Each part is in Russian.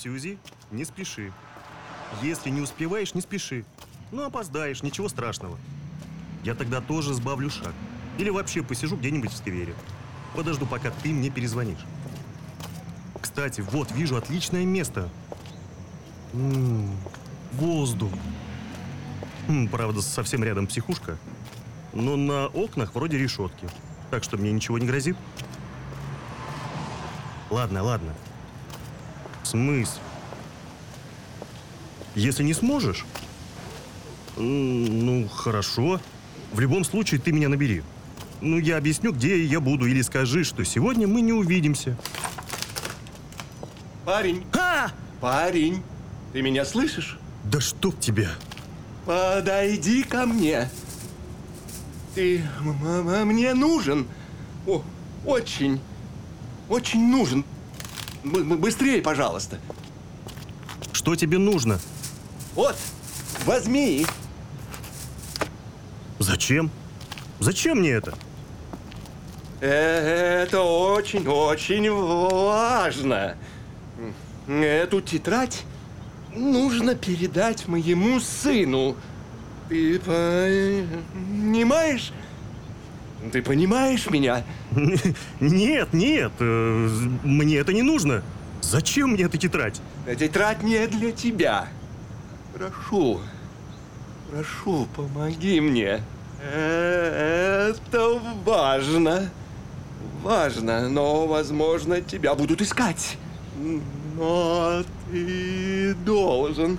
Сьюзи, не спеши. Если не успеваешь, не спеши. Ну, опоздаешь, ничего страшного. Я тогда тоже сбавлю шаг. Или вообще посижу где-нибудь в сквере. Подожду, пока ты мне перезвонишь. Кстати, вот, вижу отличное место. М-м, воздух. М, правда, совсем рядом психушка. Но на окнах вроде решетки. Так что мне ничего не грозит. Ладно, ладно. В смысле? Если не сможешь, ну, хорошо. В любом случае, ты меня набери. Ну, я объясню, где я буду, или скажи, что сегодня мы не увидимся. Парень, А! парень, ты меня слышишь? Да чтоб тебя! Подойди ко мне. Ты мне нужен. О, очень, очень нужен. Бы- бы- Быстрее, пожалуйста. Что тебе нужно? Вот, возьми. Зачем? Зачем мне это? Это очень-очень важно. Эту тетрадь нужно передать моему сыну. Ты понимаешь? Ты понимаешь меня? Нет, нет, э, мне это не нужно. Зачем мне эта тетрадь? Тетрадь не для тебя. Прошу, прошу, помоги мне. Э, Это важно. Важно, но, возможно, тебя будут искать. Но ты должен,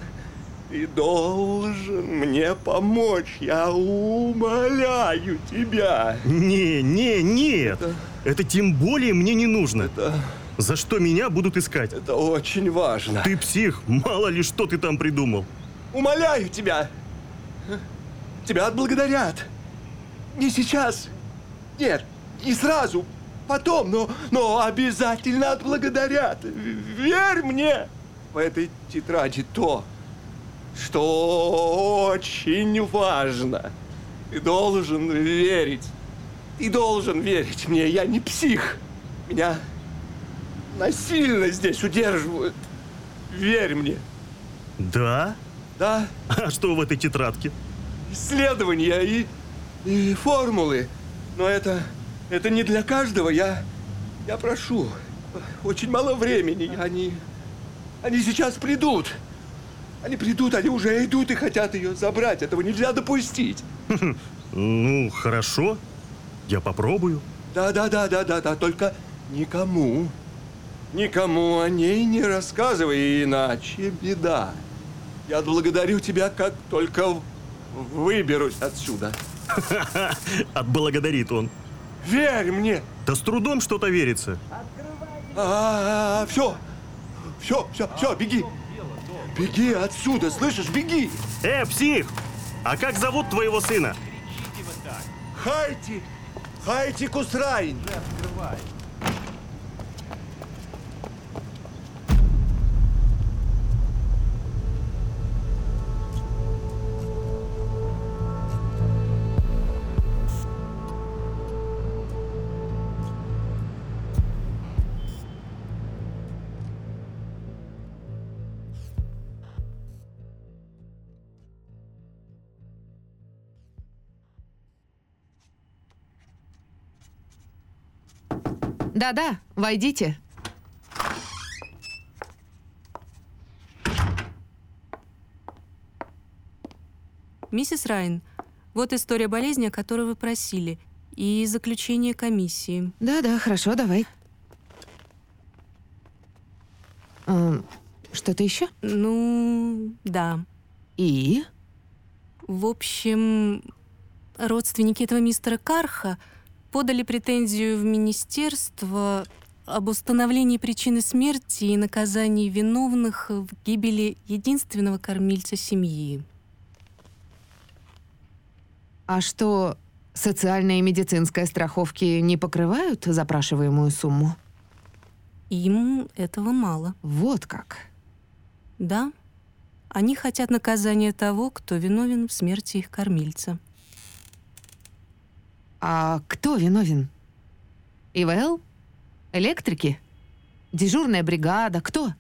ты должен мне помочь. Я умоляю тебя. Не, не, нет. Это- Это тем более мне не нужно. Это, За что меня будут искать? это очень важно. Ты псих, мало ли что ты там придумал. Умоляю тебя! Тебя отблагодарят. Не сейчас. Нет, не сразу. Потом, но, но обязательно отблагодарят. Верь мне! В этой тетради то, что очень важно. Ты должен верить. Ты должен верить мне. Я не псих. Меня насильно здесь удерживают. Верь мне. Да? Да? А что в этой тетрадке? исследования и, и формулы. Но это, это не для каждого. Я, я прошу. Очень мало времени. Они, они сейчас придут. Они придут, они уже идут и хотят ее забрать. Этого нельзя допустить. Ну, хорошо. Я попробую. Да, да, да, да, да, да. Только никому, никому о ней не рассказывай, иначе беда. Я отблагодарю тебя, как только выберусь отсюда. Отблагодарит он. Верь мне. Да с трудом что-то верится. А, все, все, все, все, беги. Беги отсюда, слышишь, беги. Э, псих! А как зовут твоего сына? Хайти, Хайти Кусрайн. Да-да, войдите. Миссис Райн, вот история болезни, о которой вы просили, и заключение комиссии. Да-да, хорошо, давай. Эм, Что-то еще? Ну, да. И? В общем, родственники этого мистера Карха подали претензию в министерство об установлении причины смерти и наказании виновных в гибели единственного кормильца семьи. А что, социальная и медицинская страховки не покрывают запрашиваемую сумму? Им этого мало. Вот как. Да, они хотят наказания того, кто виновен в смерти их кормильца. А кто виновен? ИВЛ? Электрики? Дежурная бригада? Кто?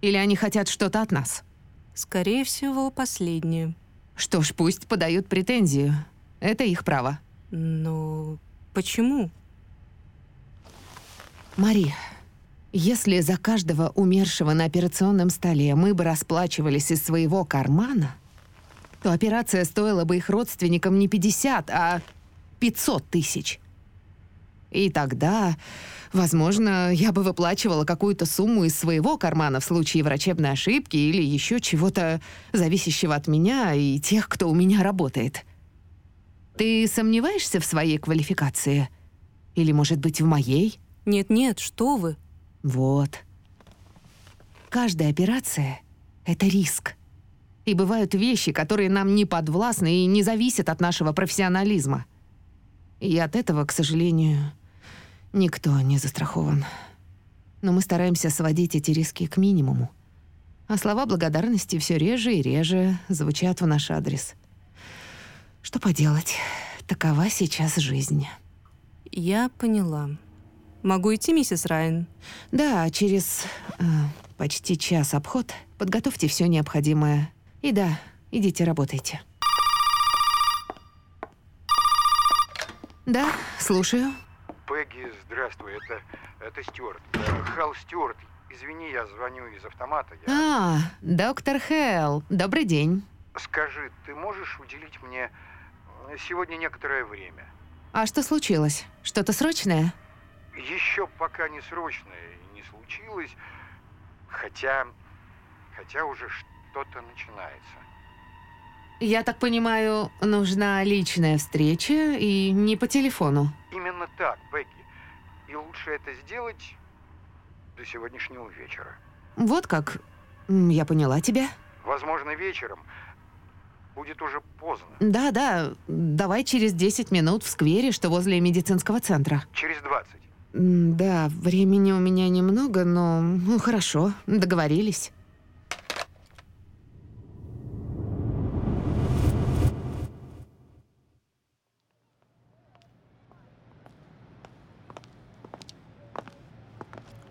Или они хотят что-то от нас? Скорее всего, последнее. Что ж, пусть подают претензию. Это их право. Но почему? Мари, если за каждого умершего на операционном столе мы бы расплачивались из своего кармана, то операция стоила бы их родственникам не 50, а 500 тысяч. И тогда, возможно, я бы выплачивала какую-то сумму из своего кармана в случае врачебной ошибки или еще чего-то зависящего от меня и тех, кто у меня работает. Ты сомневаешься в своей квалификации? Или, может быть, в моей? Нет-нет, что вы. Вот. Каждая операция — это риск. И бывают вещи, которые нам не подвластны и не зависят от нашего профессионализма. И от этого, к сожалению, никто не застрахован. Но мы стараемся сводить эти риски к минимуму. А слова благодарности все реже и реже звучат в наш адрес. Что поделать, такова сейчас жизнь. Я поняла. Могу идти, миссис Райан? Да, через э, почти час обход. Подготовьте все необходимое. И да, идите работайте. Да, слушаю. Пегги, здравствуй, это, это Стюарт. Э, Хал Стюарт, извини, я звоню из автомата. Я... А, доктор Хелл, добрый день. Скажи, ты можешь уделить мне э, сегодня некоторое время? А что случилось? Что-то срочное? Еще пока не срочное не случилось, хотя, хотя уже что-то начинается. Я так понимаю, нужна личная встреча и не по телефону. Именно так, Пегги. И лучше это сделать до сегодняшнего вечера. Вот как. Я поняла тебя. Возможно, вечером будет уже поздно. Да-да, давай через 10 минут в сквере, что возле медицинского центра. Через 20. М, Да, времени у меня немного, но ну хорошо, договорились.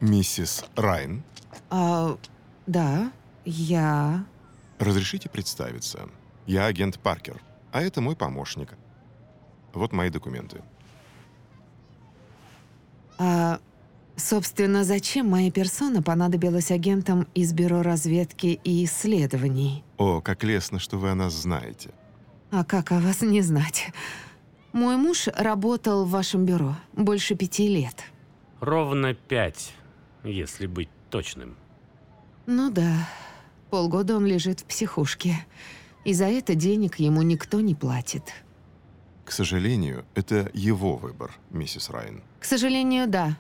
Миссис Райн, А, да, я... разрешите представиться. Я агент Паркер, а это мой помощник. Вот мои документы. А, собственно, зачем моя персона понадобилась агентам из Бюро разведки и исследований? О, как лестно, что вы о нас знаете. А как о вас не знать? Мой муж работал в вашем бюро больше пяти лет. Ровно пять, если быть точным. Ну да, полгода он лежит в психушке. И за это денег ему никто не платит. К сожалению, это его выбор, миссис Райн. К сожалению, да.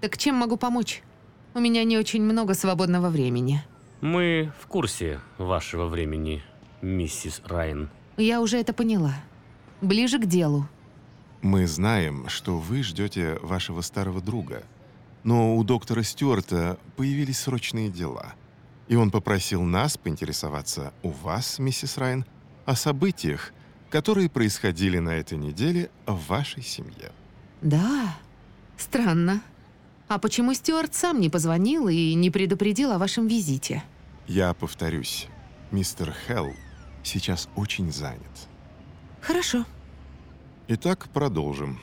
Так чем могу помочь? У меня не очень много свободного времени. Мы в курсе вашего времени, миссис Райн. Я уже это поняла. Ближе к делу. Мы знаем, что вы ждете вашего старого друга. Но у доктора Стюарта появились срочные дела. И он попросил нас поинтересоваться у вас, миссис Райн, о событиях, которые происходили на этой неделе в вашей семье. Да, странно. А почему Стюарт сам не позвонил и не предупредил о вашем визите? Я повторюсь, мистер Хелл сейчас очень занят. Хорошо. Итак, продолжим.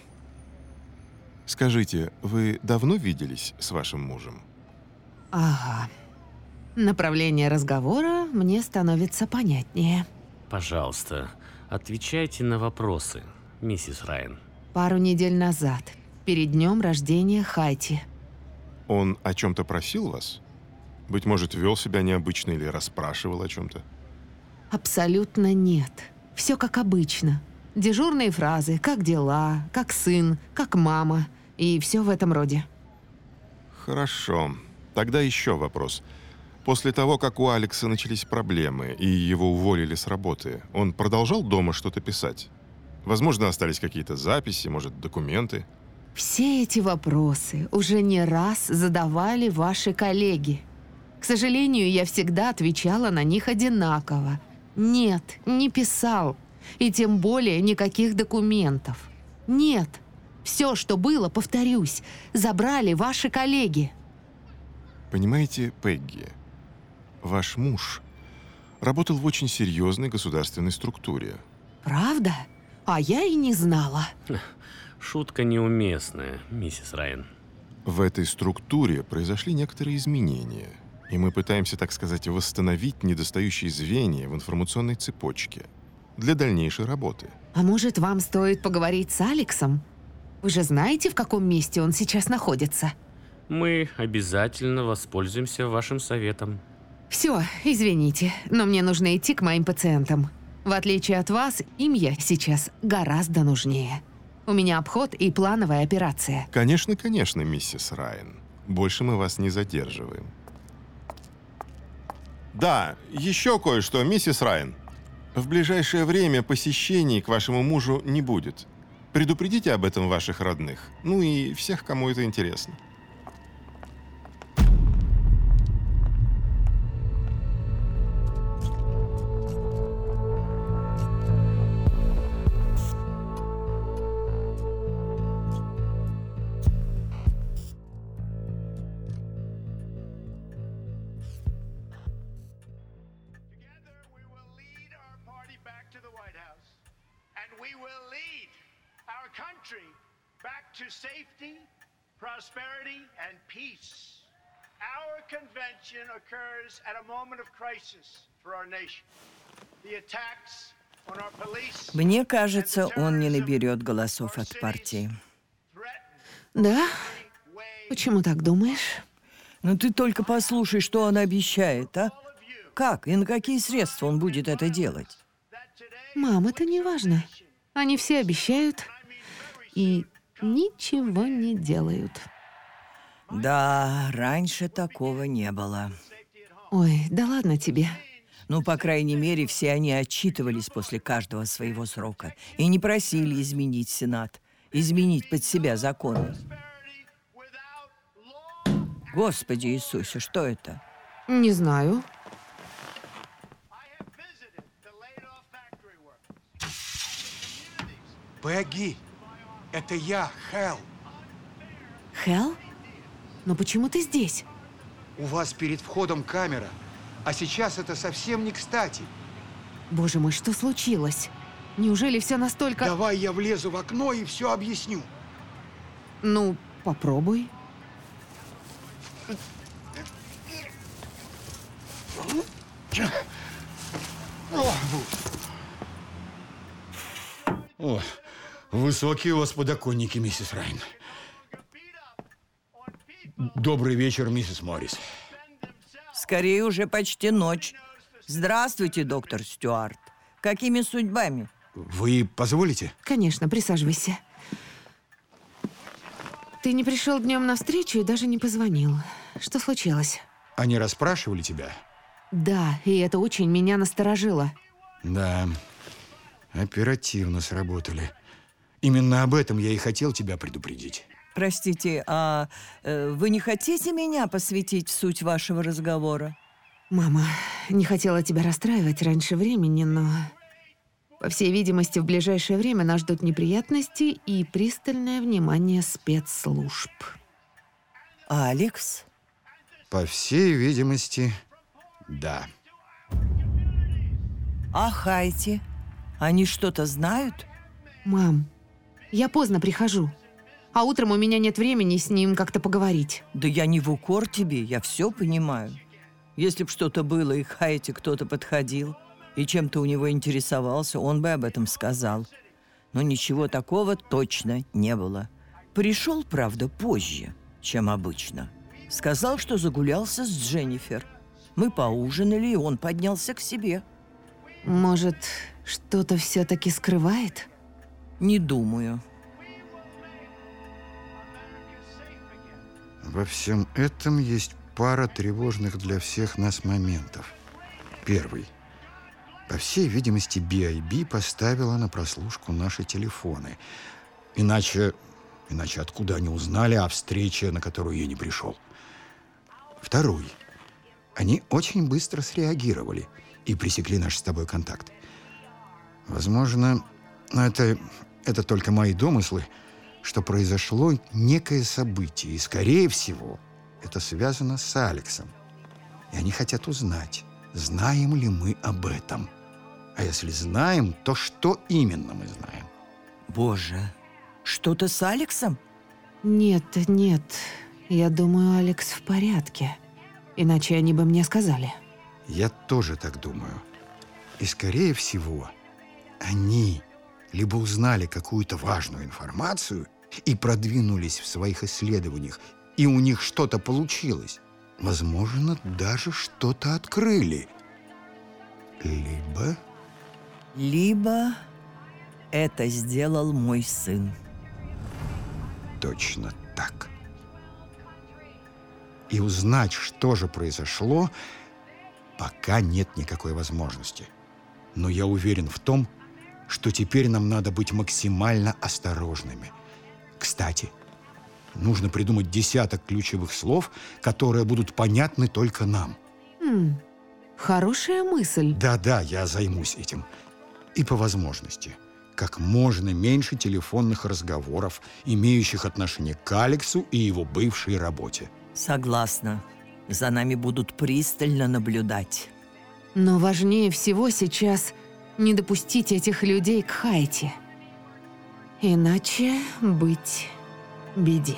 Скажите, вы давно виделись с вашим мужем? Ага. Направление разговора мне становится понятнее. Пожалуйста, отвечайте на вопросы, миссис Райн. Пару недель назад, перед днем рождения Хайти. Он о чем-то просил вас? Быть может, вел себя необычно или расспрашивал о чем-то? Абсолютно нет. Все как обычно. Дежурные фразы «как дела», «как сын», «как мама» и все в этом роде. Хорошо. Тогда еще вопрос. После того, как у Алекса начались проблемы и его уволили с работы, он продолжал дома что-то писать? Возможно, остались какие-то записи, может, документы? Все эти вопросы уже не раз задавали ваши коллеги. К сожалению, я всегда отвечала на них одинаково. Нет, не писал. И тем более никаких документов. Нет. Все, что было, повторюсь, забрали ваши коллеги. Понимаете, Пегги, ваш муж работал в очень серьезной государственной структуре. Правда? А я и не знала. Шутка неуместная, миссис Райан. В этой структуре произошли некоторые изменения, и мы пытаемся, так сказать, восстановить недостающие звенья в информационной цепочке для дальнейшей работы. А может, вам стоит поговорить с Алексом? Вы же знаете, в каком месте он сейчас находится? Мы обязательно воспользуемся вашим советом. Все, извините, но мне нужно идти к моим пациентам. В отличие от вас, им я сейчас гораздо нужнее. У меня обход и плановая операция. Конечно, конечно, миссис Райан. Больше мы вас не задерживаем. Да, еще кое-что, миссис Райан. В ближайшее время посещений к вашему мужу не будет. Предупредите об этом ваших родных. Ну и всех, кому это интересно. And we will our country back to safety, prosperity, and peace. Our convention occurs at a moment of crisis for our nation. The attacks on our police Мне кажется, он не наберет голосов от партии. Да? Почему так думаешь? Ну ты только послушай, что он обещает, а? Как и на какие средства он будет это делать? Мам, это не важно. Они все обещают и ничего не делают. Да, раньше такого не было. Ой, да ладно тебе. Ну, по крайней мере, все они отчитывались после каждого своего срока и не просили изменить Сенат, изменить под себя законы. Господи Иисусе, что это? Не знаю. Пегги, это я, Хелл. Хелл? Но почему ты здесь? У вас перед входом камера, а сейчас это совсем не кстати. Боже мой, что случилось? Неужели все настолько... Давай я влезу в окно и все объясню. Ну, попробуй. О, высокие у вас подоконники, миссис Райн. Добрый вечер, миссис Моррис. Скорее уже почти ночь. Здравствуйте, доктор Стюарт. Какими судьбами? Вы позволите? Конечно, присаживайся. Ты не пришел днем на встречу и даже не позвонил. Что случилось? Они расспрашивали тебя? Да, и это очень меня насторожило. Да, оперативно сработали. Именно об этом я и хотел тебя предупредить. Простите, а э, вы не хотите меня посвятить в суть вашего разговора? Мама, не хотела тебя расстраивать раньше времени, но... По всей видимости, в ближайшее время нас ждут неприятности и пристальное внимание спецслужб. А Алекс? По всей видимости, да. А Хайти? Они что-то знают? Мам, я поздно прихожу. А утром у меня нет времени с ним как-то поговорить. Да я не в укор тебе, я все понимаю. Если б что-то было, и к Хайти кто-то подходил, и чем-то у него интересовался, он бы об этом сказал. Но ничего такого точно не было. Пришел, правда, позже, чем обычно. Сказал, что загулялся с Дженнифер. Мы поужинали, и он поднялся к себе. Может, что-то все-таки скрывает? Не думаю. Во всем этом есть пара тревожных для всех нас моментов. Первый. По всей видимости, BIB поставила на прослушку наши телефоны. Иначе Иначе откуда они узнали о встрече, на которую я не пришел? Второй. Они очень быстро среагировали и пресекли наш с тобой контакт. Возможно, но это, это только мои домыслы, что произошло некое событие, и, скорее всего, это связано с Алексом. И они хотят узнать, знаем ли мы об этом. А если знаем, то что именно мы знаем? Боже, что-то с Алексом? Нет, нет. Я думаю, Алекс в порядке. Иначе они бы мне сказали. Я тоже так думаю. И, скорее всего, они либо узнали какую-то важную информацию и продвинулись в своих исследованиях, и у них что-то получилось. Возможно, даже что-то открыли. Либо... Либо это сделал мой сын. Точно так. И узнать, что же произошло, пока нет никакой возможности. Но я уверен в том, что теперь нам надо быть максимально осторожными. Кстати, нужно придумать десяток ключевых слов, которые будут понятны только нам. Хм, хорошая мысль. Да-да, я займусь этим. И по возможности как можно меньше телефонных разговоров, имеющих отношение к Алексу и его бывшей работе. Согласна. За нами будут пристально наблюдать. Но важнее всего сейчас не допустить этих людей к Хайте. Иначе быть беде.